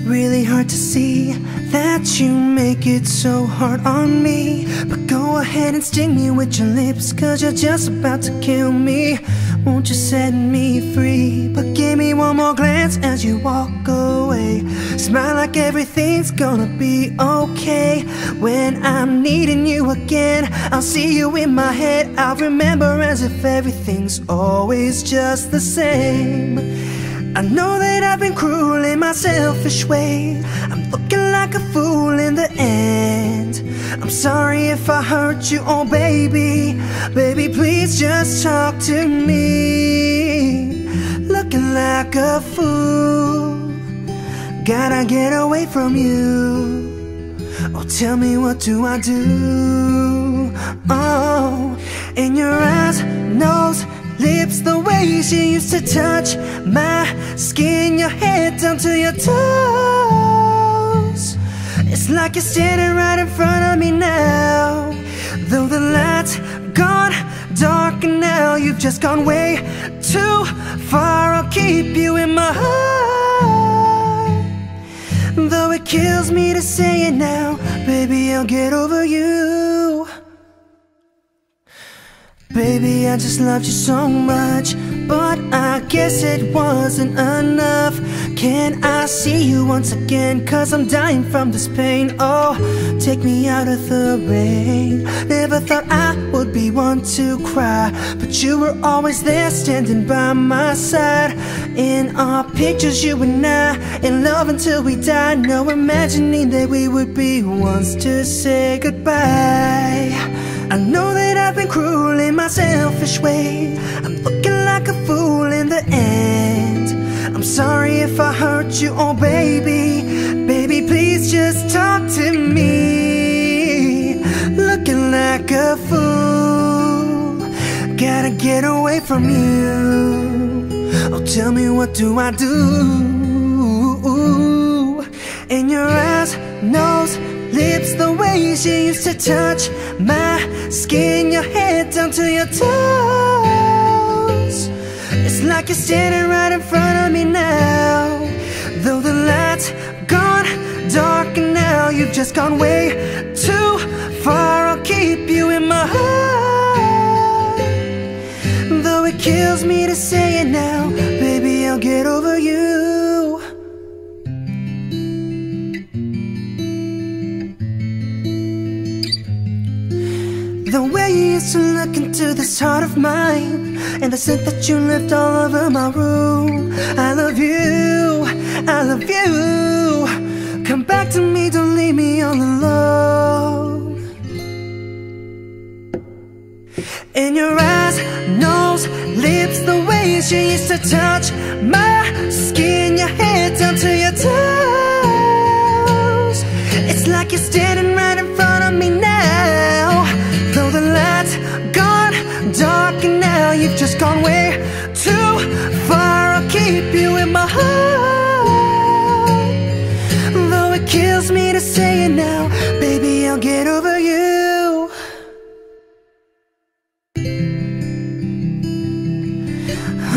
really hard to see that you make it so hard on me. But go ahead and sting me with your lips, cause you're just about to kill me. Won't you set me free? But give me one more glance as you walk away. Smile like everything's gonna be okay. When I'm needing you again, I'll see you in my head. I'll remember as if everything's always just the same. I know that I've been cruel in my selfish way. I'm looking like a fool in the end. I'm sorry if I hurt you, oh baby. Baby, please just talk to me. Looking like a fool. Gotta get away from you. Oh, tell me what do I do? Oh, in your eyes, nose, lips, the way she used to touch my skin, your head down to your toes. It's like you're standing right in front of me now. Though the lights gone dark and now you've just gone way too far. I'll keep you in my heart. Though it kills me to say it now, baby, I'll get over you. Baby, I just loved you so much, but I guess it wasn't enough. Can I see you once again? Cause I'm dying from this pain. Oh, take me out of the rain. Never thought I would be one to cry, but you were always there standing by my side. In our pictures, you and I, in love until we die. No imagining that we would be ones to say goodbye. I know that I've been cruel in my selfish way. I'm looking like a fool in the end. I'm sorry if I hurt you, oh baby. Baby, please just talk to me. Looking like a fool. Gotta get away from you. Oh, tell me what do I do? In your eyes, nose, lips, the way she used to touch my skin, your head down to your toes. It's like you're standing right in front of me now. Though the lights gone dark and now you've just gone way too far. I'll keep you in my heart. Though it kills me to say The way you used to look into this heart of mine And the scent that you left all over my room. I love you, I love you. Come back to me, don't leave me all alone. In your eyes, nose, lips The way she used to touch my in my heart. Though it kills me to say it now Baby, I'll get over you.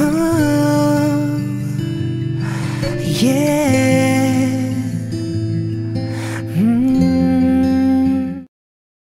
Oh, Yeah.